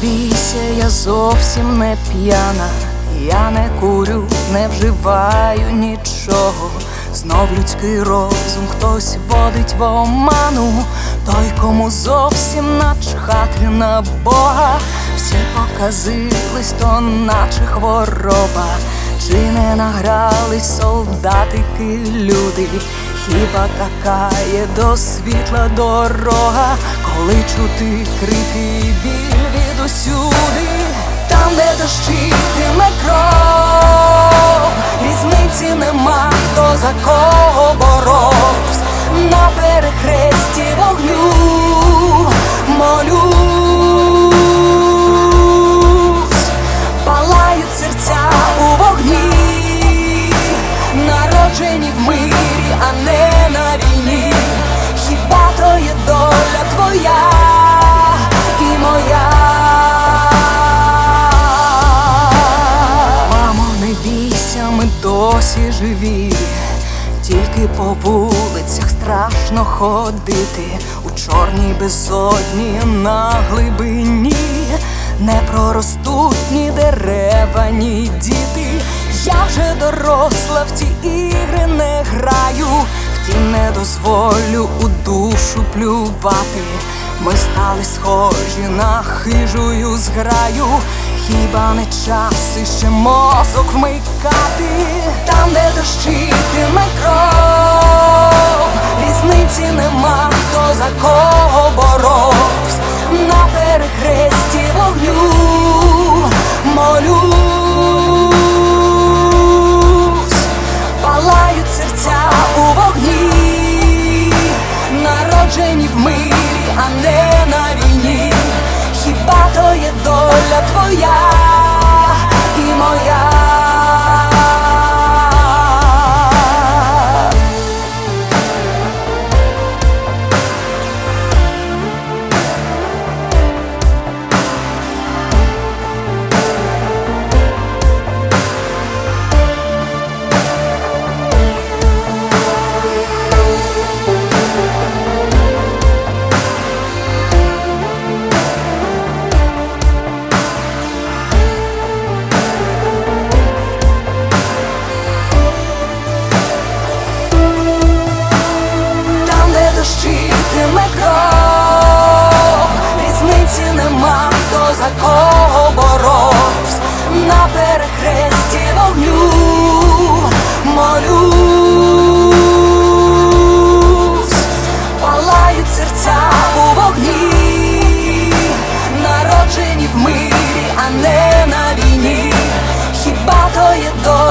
бійся, я зовсім не п'яна, я не курю, не вживаю нічого. Знов людський розум хтось водить в оману, той, кому зовсім начхати на Бога, всі показились, то наче хвороба, чи не награлись солдатики люди, хіба така є до світла дорога, коли чути крики біль від усюди, там, де дощитиме кров, різниці нема, хто за кого боровсь, на перехресті вогню молюсь, палають серця у вогні, народжені в мирі, досі живі. Тільки по вулицях страшно ходити у чорній безодні на глибині, не проростуть ні дерева, ні діти. Я вже доросла в ті ігри не граю, втім не дозволю у душу плювати. Ми стали схожі на хижую зграю, хіба не час іще мозок вмикати, там, де дощитиме кров, різниці нема, хто за кого боровсь, на перехресті вогню молюсь, палають серця у вогні, народжені в мирі, apoyar. твоє доля.